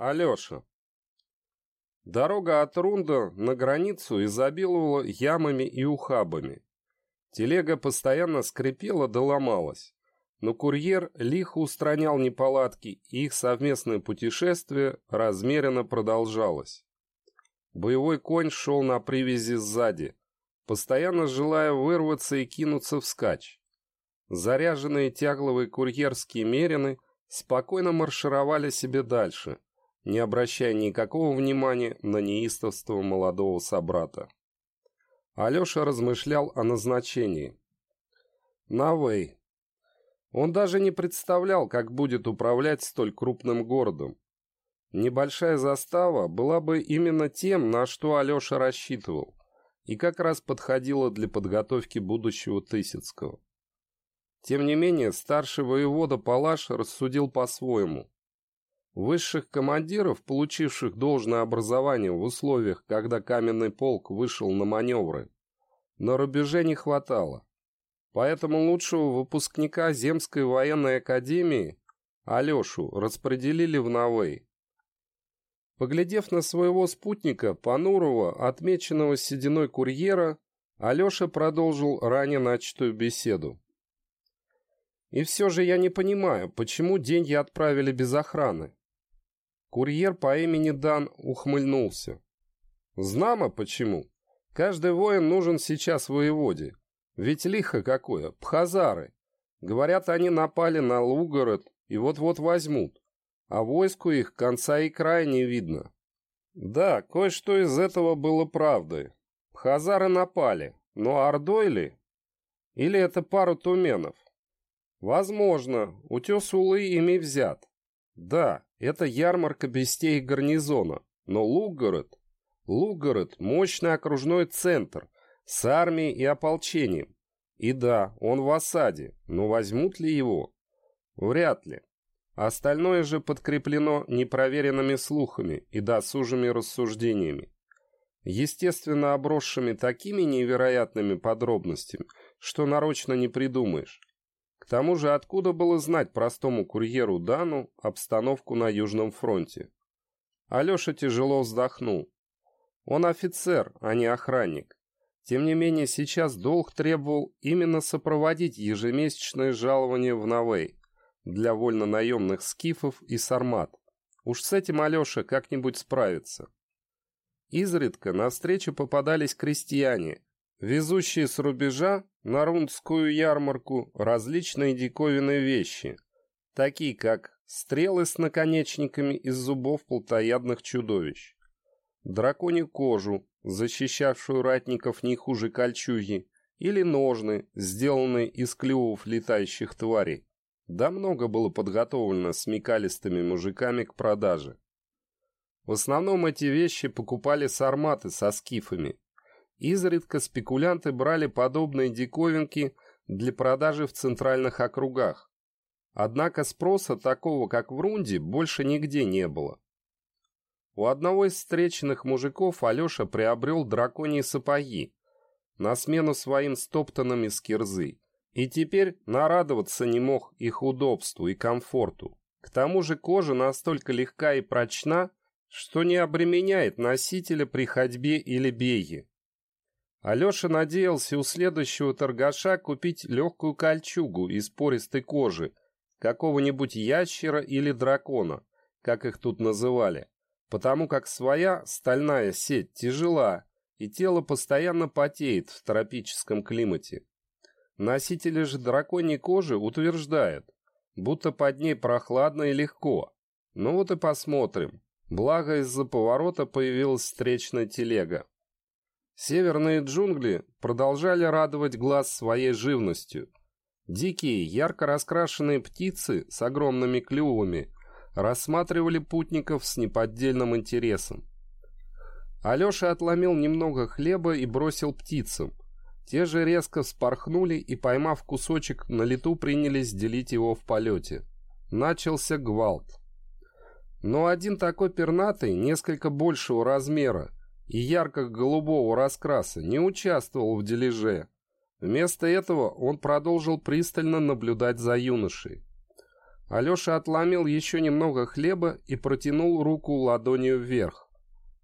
Алеша. Дорога от Рунда на границу изобиловала ямами и ухабами. Телега постоянно скрипела да ломалась, но курьер лихо устранял неполадки, и их совместное путешествие размеренно продолжалось. Боевой конь шел на привязи сзади, постоянно желая вырваться и кинуться вскачь. Заряженные тягловые курьерские мерины спокойно маршировали себе дальше, не обращая никакого внимания на неистовство молодого собрата. Алеша размышлял о назначении. Навей. Он даже не представлял, как будет управлять столь крупным городом. Небольшая застава была бы именно тем, на что Алеша рассчитывал, и как раз подходила для подготовки будущего Тысяцкого. Тем не менее, старший воевода Палаш рассудил по-своему. Высших командиров, получивших должное образование в условиях, когда каменный полк вышел на маневры, на рубеже не хватало. Поэтому лучшего выпускника Земской военной академии, Алешу, распределили в Новей. Поглядев на своего спутника, Панурова, отмеченного сединой курьера, Алеша продолжил ранее начатую беседу. «И все же я не понимаю, почему деньги отправили без охраны?» Курьер по имени Дан ухмыльнулся. Знамо почему. Каждый воин нужен сейчас воеводе. Ведь лихо какое, пхазары. Говорят, они напали на Лугород и вот-вот возьмут. А войску их конца и края не видно. Да, кое-что из этого было правдой. Пхазары напали, но Ордой ли? Или это пару туменов? Возможно, утес Улы ими взят. Да, это ярмарка бестей гарнизона, но Лугород... Лугород – мощный окружной центр с армией и ополчением. И да, он в осаде, но возьмут ли его? Вряд ли. Остальное же подкреплено непроверенными слухами и досужими рассуждениями. Естественно, обросшими такими невероятными подробностями, что нарочно не придумаешь. К тому же откуда было знать простому курьеру Дану обстановку на Южном фронте? Алеша тяжело вздохнул. Он офицер, а не охранник. Тем не менее, сейчас долг требовал именно сопроводить ежемесячное жалование в Новей для вольно-наемных скифов и сармат. Уж с этим Алеша как-нибудь справится. Изредка навстречу попадались крестьяне, везущие с рубежа на рундскую ярмарку различные диковинные вещи, такие как стрелы с наконечниками из зубов плотоядных чудовищ, драконью кожу, защищавшую ратников не хуже кольчуги, или ножны, сделанные из клювов летающих тварей. Да много было подготовлено смекалистыми мужиками к продаже. В основном эти вещи покупали сарматы со скифами, Изредка спекулянты брали подобные диковинки для продажи в центральных округах. Однако спроса такого, как в Рунде, больше нигде не было. У одного из встреченных мужиков Алеша приобрел драконьи сапоги на смену своим стоптанным из кирзы, и теперь нарадоваться не мог их удобству и комфорту. К тому же кожа настолько легка и прочна, что не обременяет носителя при ходьбе или беге. Алеша надеялся у следующего торгаша купить легкую кольчугу из пористой кожи, какого-нибудь ящера или дракона, как их тут называли, потому как своя стальная сеть тяжела, и тело постоянно потеет в тропическом климате. Носители же драконьей кожи утверждают, будто под ней прохладно и легко. Ну вот и посмотрим. Благо из-за поворота появилась встречная телега. Северные джунгли продолжали радовать глаз своей живностью. Дикие, ярко раскрашенные птицы с огромными клювами рассматривали путников с неподдельным интересом. Алеша отломил немного хлеба и бросил птицам. Те же резко вспорхнули и, поймав кусочек, на лету принялись делить его в полете. Начался гвалт. Но один такой пернатый, несколько большего размера, и ярко-голубого раскраса не участвовал в дележе. Вместо этого он продолжил пристально наблюдать за юношей. Алеша отломил еще немного хлеба и протянул руку ладонью вверх,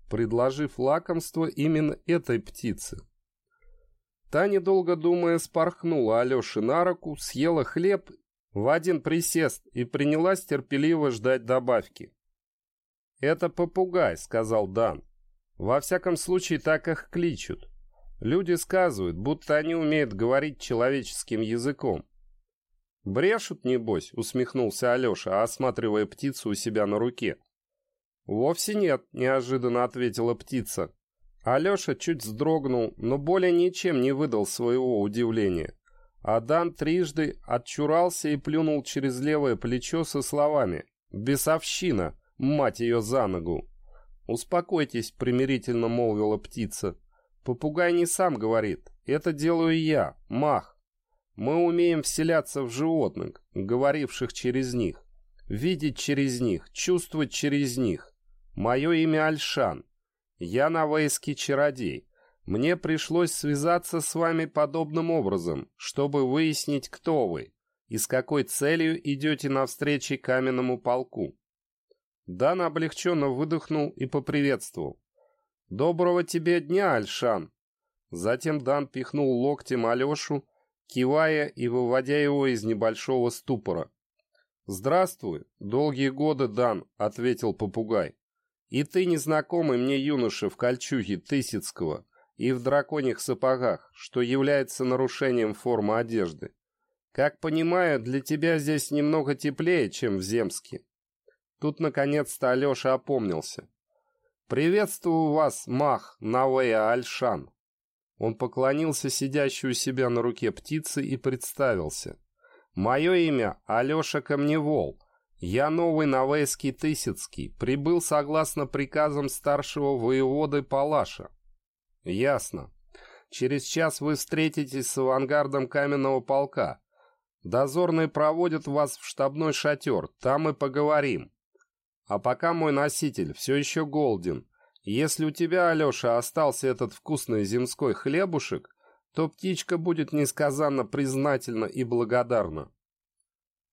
предложив лакомство именно этой птице. Та, недолго думая, спорхнула Алёше на руку, съела хлеб в один присест и принялась терпеливо ждать добавки. «Это попугай», — сказал Дан. «Во всяком случае, так их кличут. Люди сказывают, будто они умеют говорить человеческим языком. «Брешут, небось?» — усмехнулся Алеша, осматривая птицу у себя на руке. «Вовсе нет», — неожиданно ответила птица. Алеша чуть вздрогнул, но более ничем не выдал своего удивления. Адан трижды отчурался и плюнул через левое плечо со словами «Бесовщина, мать ее за ногу!» «Успокойтесь», — примирительно молвила птица. «Попугай не сам говорит, это делаю я, мах. Мы умеем вселяться в животных, говоривших через них, видеть через них, чувствовать через них. Мое имя Альшан. Я навейский чародей. Мне пришлось связаться с вами подобным образом, чтобы выяснить, кто вы и с какой целью идете навстречу каменному полку. Дан облегченно выдохнул и поприветствовал. «Доброго тебе дня, Альшан!» Затем Дан пихнул локтем Алешу, кивая и выводя его из небольшого ступора. «Здравствуй, долгие годы, Дан», — ответил попугай. «И ты, незнакомый мне юноша в кольчуге Тысяцкого и в драконьих сапогах, что является нарушением формы одежды. Как понимаю, для тебя здесь немного теплее, чем в Земске». Тут, наконец-то, Алеша опомнился. «Приветствую вас, Мах Навея Альшан», он поклонился сидящей у себя на руке птице и представился. «Мое имя Алеша Камневол. Я новый Новейский Тысяцкий. Прибыл согласно приказам старшего воеводы Палаша». «Ясно. Через час вы встретитесь с авангардом каменного полка. Дозорные проводят вас в штабной шатер. Там и поговорим. А пока мой носитель все еще голден». Если у тебя, Алеша, остался этот вкусный земской хлебушек, то птичка будет несказанно признательна и благодарна.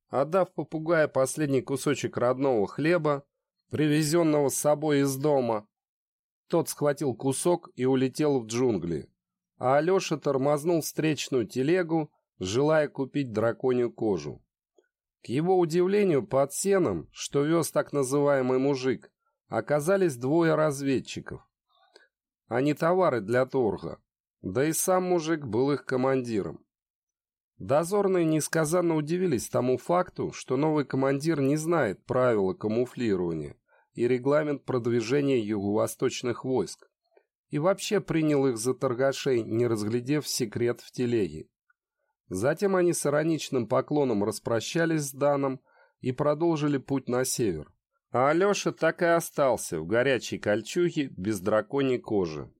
Отдав попугая последний кусочек родного хлеба, привезенного с собой из дома, тот схватил кусок и улетел в джунгли, а Алеша тормознул встречную телегу, желая купить драконью кожу. К его удивлению, под сеном, что вез так называемый мужик, оказались двое разведчиков. Они товары для торга, да и сам мужик был их командиром. Дозорные несказанно удивились тому факту, что новый командир не знает правила камуфлирования и регламент продвижения юго-восточных войск, и вообще принял их за торгашей, не разглядев секрет в телеге. Затем они с ироничным поклоном распрощались с Даном и продолжили путь на север. А Алеша так и остался в горячей кольчуге без драконьей кожи.